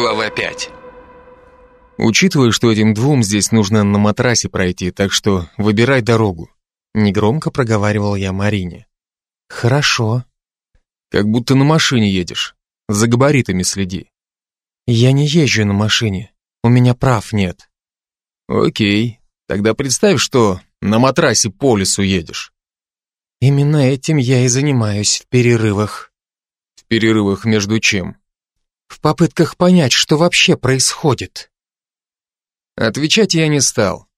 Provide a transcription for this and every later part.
Глава 5 Учитывая, что этим двум здесь нужно на матрасе пройти, так что выбирай дорогу. Негромко проговаривал я Марине. Хорошо. Как будто на машине едешь. За габаритами следи. Я не езжу на машине. У меня прав нет. Окей. Тогда представь, что на матрасе по лесу едешь. Именно этим я и занимаюсь в перерывах. В перерывах между чем? В попытках понять, что вообще происходит. Отвечать я не стал.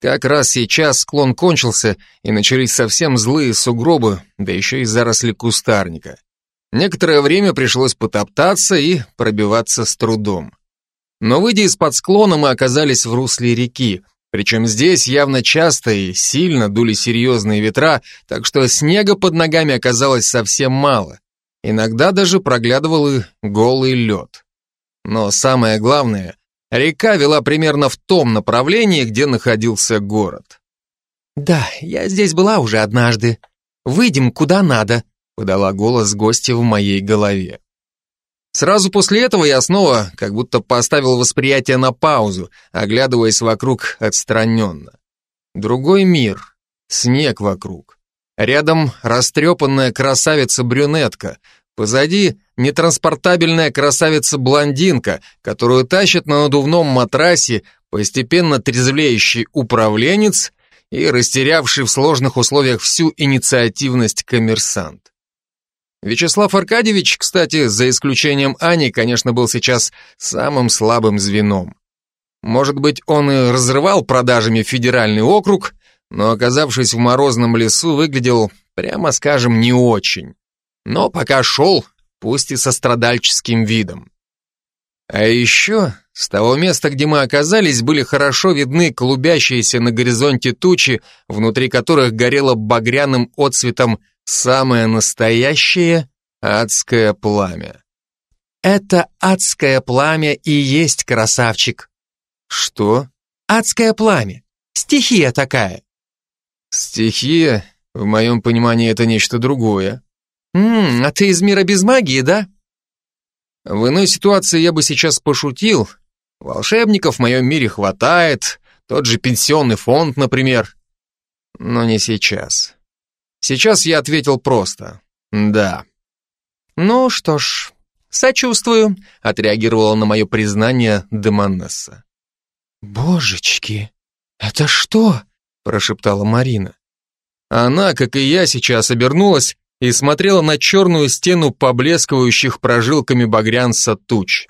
Как раз сейчас склон кончился, и начались совсем злые сугробы, да еще и заросли кустарника. Некоторое время пришлось потоптаться и пробиваться с трудом. Но выйдя из-под склона, мы оказались в русле реки, причем здесь явно часто и сильно дули серьезные ветра, так что снега под ногами оказалось совсем мало. Иногда даже проглядывал и голый лед. Но самое главное, река вела примерно в том направлении, где находился город. «Да, я здесь была уже однажды. Выйдем куда надо», подала голос гостя в моей голове. Сразу после этого я снова как будто поставил восприятие на паузу, оглядываясь вокруг отстраненно. Другой мир, снег вокруг. Рядом растрепанная красавица-брюнетка, позади нетранспортабельная красавица-блондинка, которую тащит на надувном матрасе постепенно трезвеющий управленец и растерявший в сложных условиях всю инициативность коммерсант. Вячеслав Аркадьевич, кстати, за исключением Ани, конечно, был сейчас самым слабым звеном. Может быть, он и разрывал продажами федеральный округ, но, оказавшись в морозном лесу, выглядел, прямо скажем, не очень. Но пока шел, пусть и со страдальческим видом. А еще с того места, где мы оказались, были хорошо видны клубящиеся на горизонте тучи, внутри которых горело багряным отцветом Самое настоящее адское пламя. Это адское пламя и есть красавчик. Что? Адское пламя. Стихия такая. Стихия, в моем понимании, это нечто другое. Ммм, а ты из мира без магии, да? В иной ситуации я бы сейчас пошутил. Волшебников в моем мире хватает, тот же пенсионный фонд, например. Но не сейчас. Сейчас я ответил просто «да». «Ну что ж, сочувствую», — отреагировала на мое признание Демонесса. «Божечки, это что?» — прошептала Марина. Она, как и я, сейчас обернулась и смотрела на черную стену поблескивающих прожилками багрянца туч.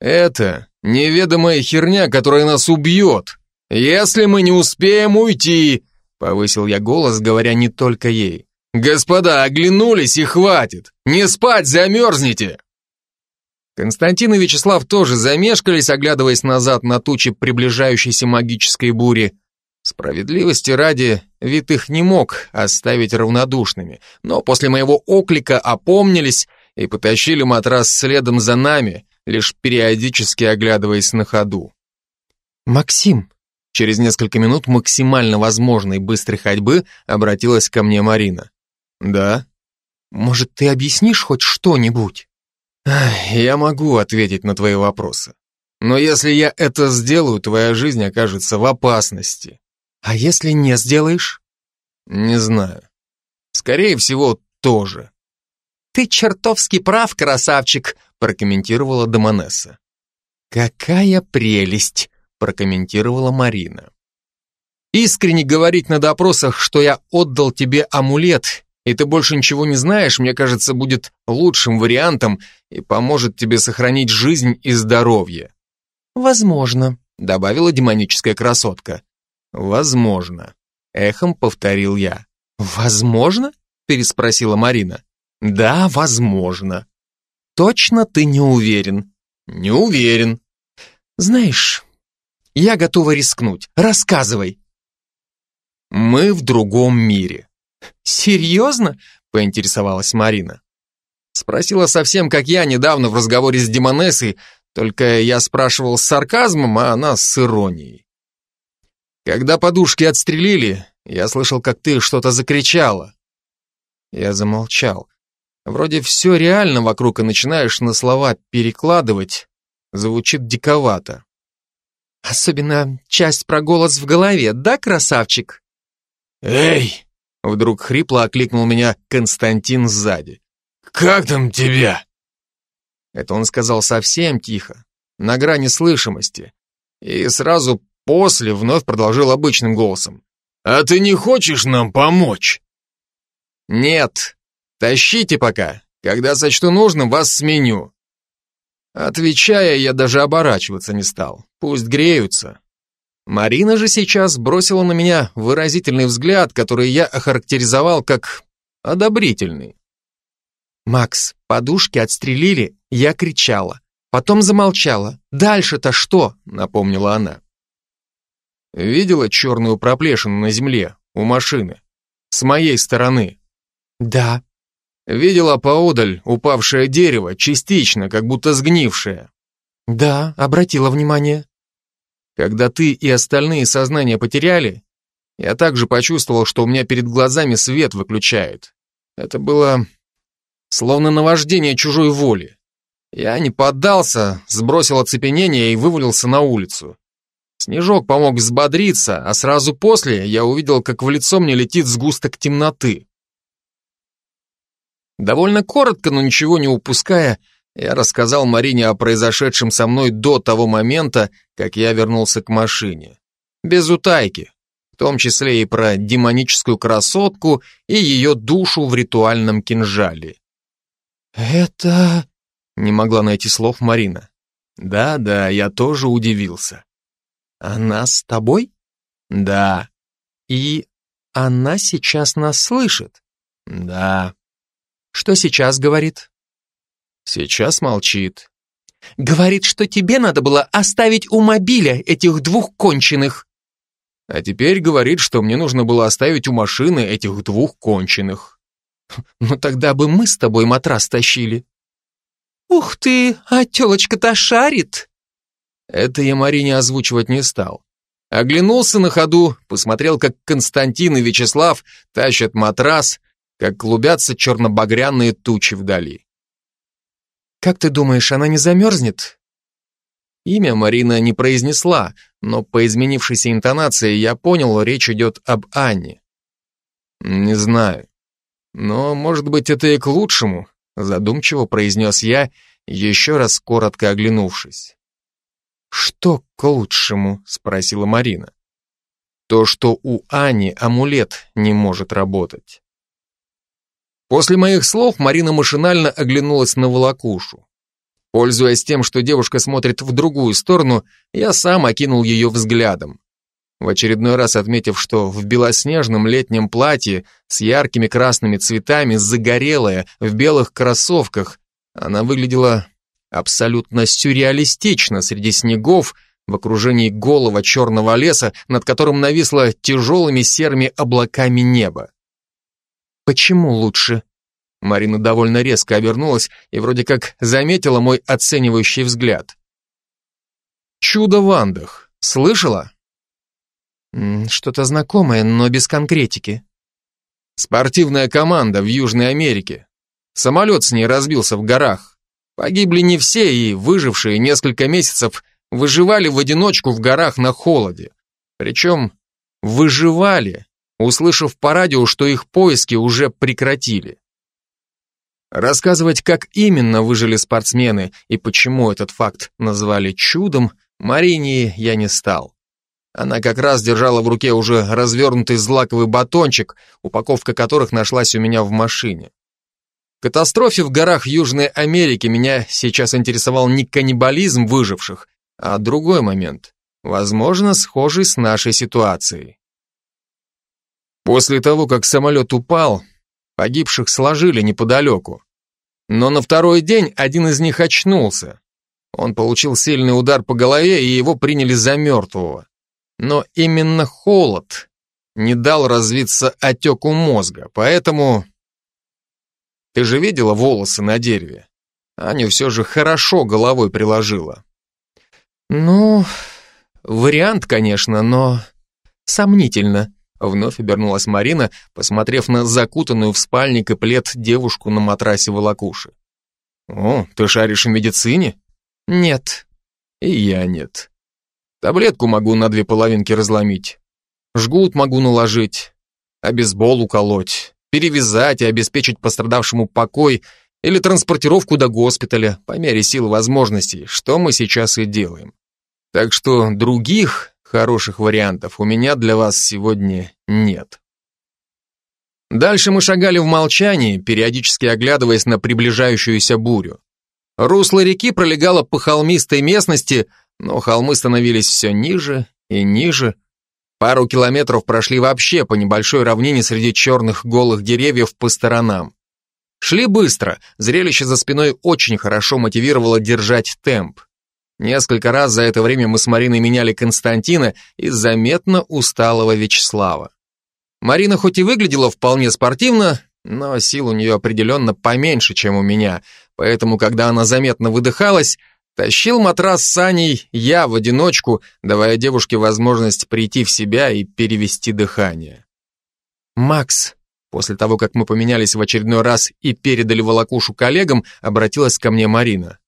«Это неведомая херня, которая нас убьет, если мы не успеем уйти», Повысил я голос, говоря не только ей. «Господа, оглянулись и хватит! Не спать, замерзнете!» Константин и Вячеслав тоже замешкались, оглядываясь назад на тучи приближающейся магической бури. Справедливости ради, вид их не мог оставить равнодушными, но после моего оклика опомнились и потащили матрас следом за нами, лишь периодически оглядываясь на ходу. «Максим, Через несколько минут максимально возможной быстрой ходьбы обратилась ко мне Марина. «Да?» «Может, ты объяснишь хоть что-нибудь?» «Я могу ответить на твои вопросы. Но если я это сделаю, твоя жизнь окажется в опасности». «А если не сделаешь?» «Не знаю. Скорее всего, тоже». «Ты чертовски прав, красавчик», прокомментировала Домонесса. «Какая прелесть!» прокомментировала Марина. Искренне говорить на допросах, что я отдал тебе амулет, и ты больше ничего не знаешь, мне кажется, будет лучшим вариантом и поможет тебе сохранить жизнь и здоровье. Возможно, добавила демоническая красотка. Возможно, эхом повторил я. Возможно? переспросила Марина. Да, возможно. Точно ты не уверен? Не уверен. Знаешь, я готова рискнуть. Рассказывай. Мы в другом мире. Серьезно? Поинтересовалась Марина. Спросила совсем как я недавно в разговоре с Демонессой, только я спрашивал с сарказмом, а она с иронией. Когда подушки отстрелили, я слышал, как ты что-то закричала. Я замолчал. Вроде все реально вокруг, и начинаешь на слова перекладывать, звучит диковато. Особенно часть про голос в голове, да, красавчик? «Эй!» — вдруг хрипло окликнул меня Константин сзади. «Как там тебя?» Это он сказал совсем тихо, на грани слышимости, и сразу после вновь продолжил обычным голосом. «А ты не хочешь нам помочь?» «Нет, тащите пока. Когда сочту нужным, вас сменю». Отвечая, я даже оборачиваться не стал. Пусть греются. Марина же сейчас бросила на меня выразительный взгляд, который я охарактеризовал как одобрительный. «Макс, подушки отстрелили, я кричала. Потом замолчала. Дальше-то что?» — напомнила она. Видела черную проплешину на земле, у машины? С моей стороны. Да. Видела поодаль упавшее дерево, частично, как будто сгнившее. Да, обратила внимание. Когда ты и остальные сознание потеряли, я также почувствовал, что у меня перед глазами свет выключает. Это было словно наваждение чужой воли. Я не поддался, сбросил оцепенение и вывалился на улицу. Снежок помог взбодриться, а сразу после я увидел, как в лицо мне летит сгусток темноты. Довольно коротко, но ничего не упуская, я рассказал Марине о произошедшем со мной до того момента, как я вернулся к машине. Без утайки, в том числе и про демоническую красотку и ее душу в ритуальном кинжале. «Это...» — не могла найти слов Марина. «Да-да, я тоже удивился». «Она с тобой?» «Да». «И она сейчас нас слышит?» «Да». Что сейчас говорит? Сейчас молчит. Говорит, что тебе надо было оставить у мобиля этих двух конченых. А теперь говорит, что мне нужно было оставить у машины этих двух конченых. Ну тогда бы мы с тобой матрас тащили. Ух ты, а телочка-то шарит. Это я Марине озвучивать не стал. Оглянулся на ходу, посмотрел, как Константин и Вячеслав тащат матрас, как клубятся черно-багряные тучи вдали. «Как ты думаешь, она не замерзнет?» Имя Марина не произнесла, но по изменившейся интонации я понял, речь идет об Анне. «Не знаю. Но, может быть, это и к лучшему», задумчиво произнес я, еще раз коротко оглянувшись. «Что к лучшему?» — спросила Марина. «То, что у Ани амулет не может работать». После моих слов Марина машинально оглянулась на волокушу. Пользуясь тем, что девушка смотрит в другую сторону, я сам окинул ее взглядом. В очередной раз отметив, что в белоснежном летнем платье с яркими красными цветами, загорелая, в белых кроссовках, она выглядела абсолютно сюрреалистично среди снегов, в окружении голого черного леса, над которым нависло тяжелыми серыми облаками небо. Почему лучше? Марина довольно резко обернулась и вроде как заметила мой оценивающий взгляд. Чудо в Андах. Слышала? Что-то знакомое, но без конкретики. Спортивная команда в Южной Америке. Самолет с ней разбился в горах. Погибли не все, и выжившие несколько месяцев выживали в одиночку в горах на холоде. Причем выживали, услышав по радио, что их поиски уже прекратили. Рассказывать, как именно выжили спортсмены и почему этот факт назвали чудом, Марине я не стал. Она как раз держала в руке уже развернутый злаковый батончик, упаковка которых нашлась у меня в машине. Катастрофе в горах Южной Америки меня сейчас интересовал не каннибализм выживших, а другой момент, возможно, схожий с нашей ситуацией. После того, как самолет упал, погибших сложили неподалеку. Но на второй день один из них очнулся. Он получил сильный удар по голове, и его приняли за мертвого. Но именно холод не дал развиться отеку мозга, поэтому... Ты же видела волосы на дереве? Аня все же хорошо головой приложила. Ну, вариант, конечно, но сомнительно. Вновь обернулась Марина, посмотрев на закутанную в спальник и плед девушку на матрасе волокуши. «О, ты шаришь в медицине?» «Нет, И я нет. Таблетку могу на две половинки разломить. Жгут могу наложить. Обезбол уколоть. Перевязать и обеспечить пострадавшему покой или транспортировку до госпиталя по мере сил и возможностей, что мы сейчас и делаем. Так что других хороших вариантов у меня для вас сегодня нет. Дальше мы шагали в молчании, периодически оглядываясь на приближающуюся бурю. Русло реки пролегало по холмистой местности, но холмы становились все ниже и ниже. Пару километров прошли вообще по небольшой равнине среди черных голых деревьев по сторонам. Шли быстро, зрелище за спиной очень хорошо мотивировало держать темп. Несколько раз за это время мы с Мариной меняли Константина и заметно усталого Вячеслава. Марина хоть и выглядела вполне спортивно, но сил у нее определенно поменьше, чем у меня, поэтому, когда она заметно выдыхалась, тащил матрас с Аней я в одиночку, давая девушке возможность прийти в себя и перевести дыхание. «Макс», после того, как мы поменялись в очередной раз и передали волокушу коллегам, обратилась ко мне Марина.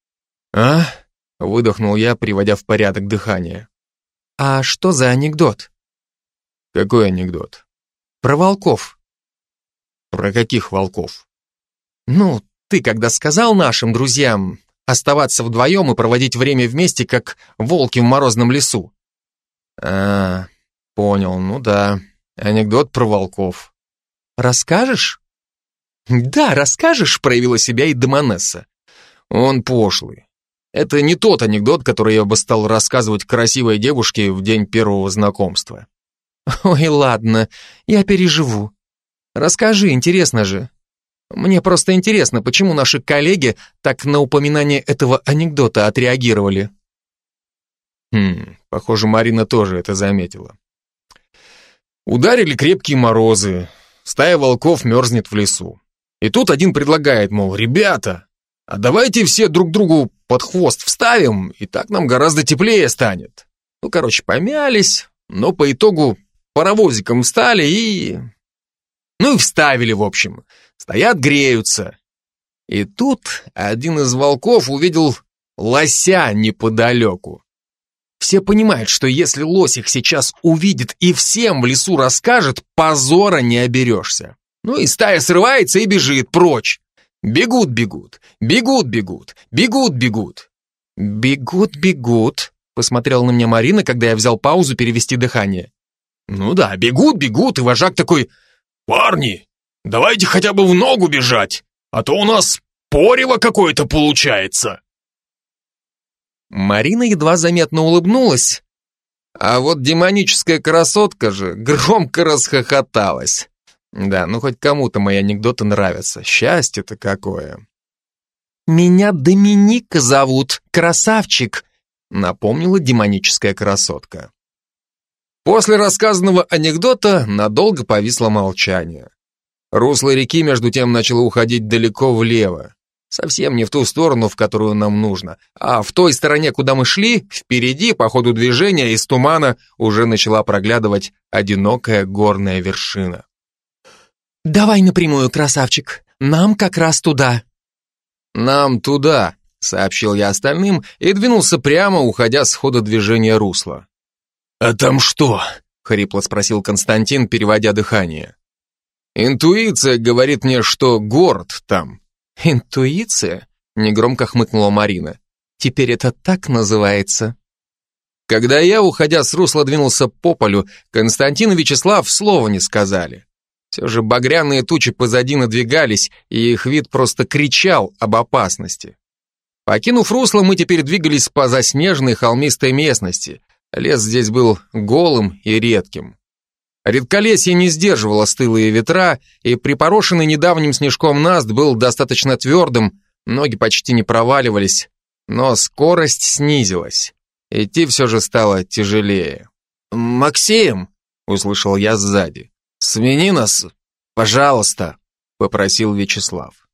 «А?» Выдохнул я, приводя в порядок дыхание. «А что за анекдот?» «Какой анекдот?» «Про волков». «Про каких волков?» «Ну, ты когда сказал нашим друзьям оставаться вдвоем и проводить время вместе, как волки в морозном лесу». «А, понял, ну да, анекдот про волков». «Расскажешь?» «Да, расскажешь», — проявила себя и Демонесса. «Он пошлый. Это не тот анекдот, который я бы стал рассказывать красивой девушке в день первого знакомства. Ой, ладно, я переживу. Расскажи, интересно же. Мне просто интересно, почему наши коллеги так на упоминание этого анекдота отреагировали. Хм, похоже, Марина тоже это заметила. Ударили крепкие морозы, стая волков мерзнет в лесу. И тут один предлагает, мол, ребята, а давайте все друг другу под хвост вставим, и так нам гораздо теплее станет. Ну, короче, помялись, но по итогу паровозиком встали и... Ну и вставили, в общем. Стоят, греются. И тут один из волков увидел лося неподалеку. Все понимают, что если лось их сейчас увидит и всем в лесу расскажет, позора не оберешься. Ну и стая срывается и бежит прочь. Бегут, бегут, бегут, бегут, бегут, бегут. Бегут, бегут, посмотрела на меня Марина, когда я взял паузу перевести дыхание. Ну да, бегут, бегут, и вожак такой, парни, давайте хотя бы в ногу бежать, а то у нас порево какое-то получается. Марина едва заметно улыбнулась, а вот демоническая красотка же громко расхохоталась. Да, ну хоть кому-то мои анекдоты нравятся. Счастье-то какое. «Меня Доминика зовут, красавчик», напомнила демоническая красотка. После рассказанного анекдота надолго повисло молчание. Русло реки между тем начало уходить далеко влево. Совсем не в ту сторону, в которую нам нужно, а в той стороне, куда мы шли, впереди, по ходу движения, из тумана уже начала проглядывать одинокая горная вершина. «Давай напрямую, красавчик, нам как раз туда». «Нам туда», — сообщил я остальным и двинулся прямо, уходя с хода движения русла. «А там что?» — хрипло спросил Константин, переводя дыхание. «Интуиция говорит мне, что город там». «Интуиция?» — негромко хмыкнула Марина. «Теперь это так называется?» Когда я, уходя с русла, двинулся по полю, Константин и Вячеслав слова не сказали. Все же багряные тучи позади надвигались, и их вид просто кричал об опасности. Покинув русло, мы теперь двигались по заснеженной холмистой местности. Лес здесь был голым и редким. Редколесье не сдерживало стылые ветра, и припорошенный недавним снежком наст был достаточно твердым, ноги почти не проваливались, но скорость снизилась. Идти все же стало тяжелее. «Максим!» — услышал я сзади. «Смени нас, пожалуйста», — попросил Вячеслав.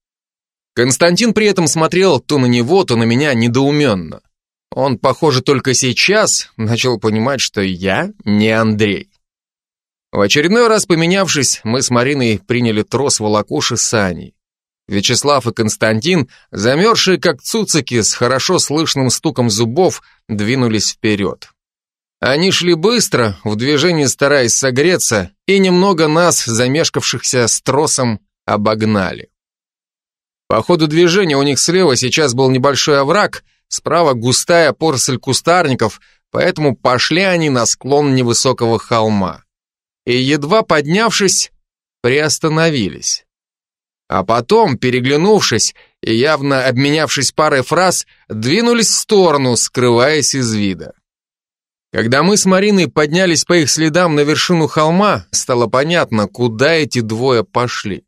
Константин при этом смотрел то на него, то на меня недоуменно. Он, похоже, только сейчас начал понимать, что я не Андрей. В очередной раз поменявшись, мы с Мариной приняли трос волокуши с Аней. Вячеслав и Константин, замерзшие как цуцики с хорошо слышным стуком зубов, двинулись вперед. Они шли быстро, в движении стараясь согреться, и немного нас, замешкавшихся с тросом, обогнали. По ходу движения у них слева сейчас был небольшой овраг, справа густая поросль кустарников, поэтому пошли они на склон невысокого холма. И едва поднявшись, приостановились. А потом, переглянувшись и явно обменявшись парой фраз, двинулись в сторону, скрываясь из вида. Когда мы с Мариной поднялись по их следам на вершину холма, стало понятно, куда эти двое пошли.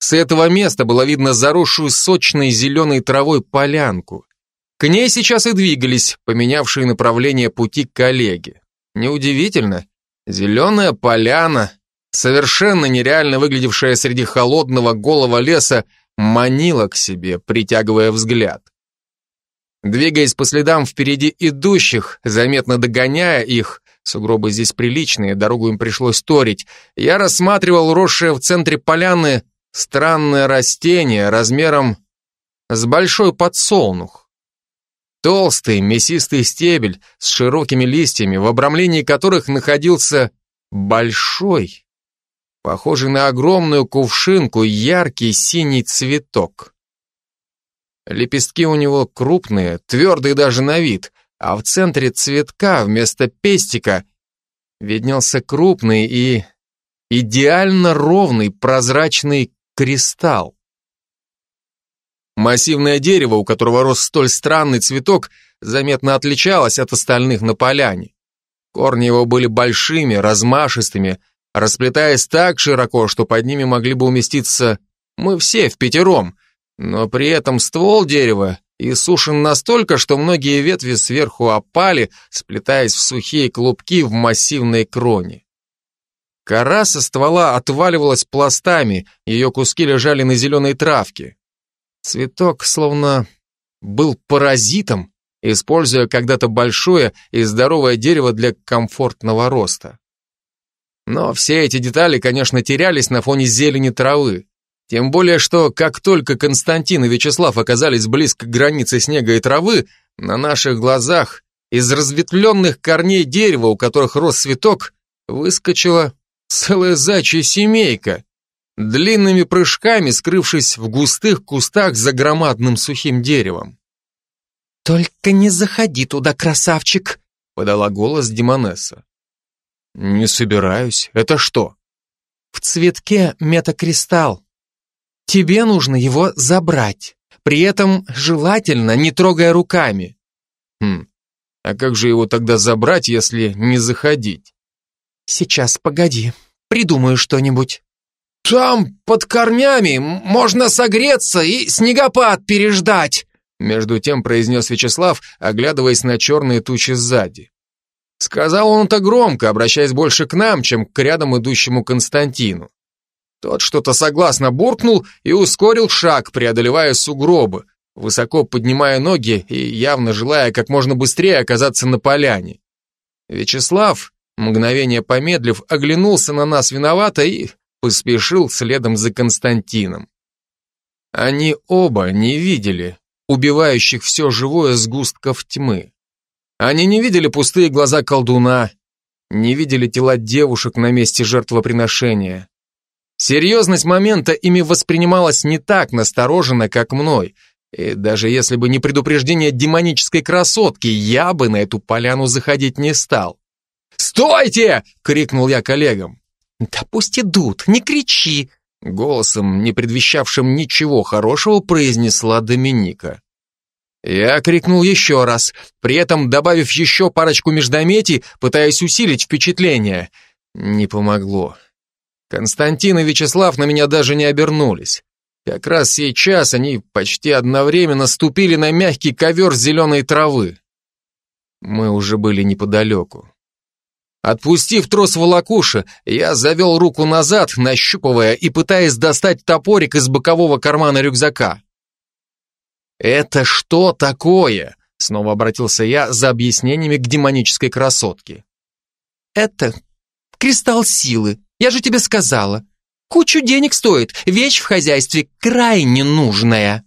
С этого места было видно заросшую сочной зеленой травой полянку. К ней сейчас и двигались, поменявшие направление пути коллеги. Неудивительно, зеленая поляна, совершенно нереально выглядевшая среди холодного голого леса, манила к себе, притягивая взгляд. Двигаясь по следам впереди идущих, заметно догоняя их, сугробы здесь приличные, дорогу им пришлось торить, я рассматривал росшее в центре поляны странное растение размером с большой подсолнух. Толстый, мясистый стебель с широкими листьями, в обрамлении которых находился большой, похожий на огромную кувшинку, яркий синий цветок. Лепестки у него крупные, твердые даже на вид, а в центре цветка вместо пестика виднелся крупный и идеально ровный прозрачный кристалл. Массивное дерево, у которого рос столь странный цветок, заметно отличалось от остальных на поляне. Корни его были большими, размашистыми, расплетаясь так широко, что под ними могли бы уместиться мы все в пятером, но при этом ствол дерева иссушен настолько, что многие ветви сверху опали, сплетаясь в сухие клубки в массивной кроне. Кора со ствола отваливалась пластами, ее куски лежали на зеленой травке. Цветок словно был паразитом, используя когда-то большое и здоровое дерево для комфортного роста. Но все эти детали, конечно, терялись на фоне зелени травы. Тем более, что как только Константин и Вячеслав оказались близко к границе снега и травы, на наших глазах из разветвленных корней дерева, у которых рос цветок, выскочила целая зачья семейка, длинными прыжками скрывшись в густых кустах за громадным сухим деревом. «Только не заходи туда, красавчик!» — подала голос Димонесса. «Не собираюсь. Это что?» «В цветке метакристалл. Тебе нужно его забрать, при этом желательно не трогая руками». «Хм, а как же его тогда забрать, если не заходить?» «Сейчас, погоди, придумаю что-нибудь». «Там, под корнями, можно согреться и снегопад переждать», между тем произнес Вячеслав, оглядываясь на черные тучи сзади. Сказал он это громко, обращаясь больше к нам, чем к рядом идущему Константину. Тот что-то согласно буркнул и ускорил шаг, преодолевая сугробы, высоко поднимая ноги и явно желая как можно быстрее оказаться на поляне. Вячеслав, мгновение помедлив, оглянулся на нас виновато и поспешил следом за Константином. Они оба не видели убивающих все живое сгустков тьмы. Они не видели пустые глаза колдуна, не видели тела девушек на месте жертвоприношения. Серьезность момента ими воспринималась не так настороженно, как мной, и даже если бы не предупреждение демонической красотки, я бы на эту поляну заходить не стал. «Стойте!» — крикнул я коллегам. «Да пусть идут, не кричи!» Голосом, не предвещавшим ничего хорошего, произнесла Доминика. Я крикнул еще раз, при этом добавив еще парочку междометий, пытаясь усилить впечатление. Не помогло. Константин и Вячеслав на меня даже не обернулись. Как раз сейчас они почти одновременно ступили на мягкий ковер зеленой травы. Мы уже были неподалеку. Отпустив трос волокуши, я завел руку назад, нащупывая и пытаясь достать топорик из бокового кармана рюкзака. «Это что такое?» Снова обратился я за объяснениями к демонической красотке. «Это кристалл силы, я же тебе сказала. Кучу денег стоит, вещь в хозяйстве крайне нужная».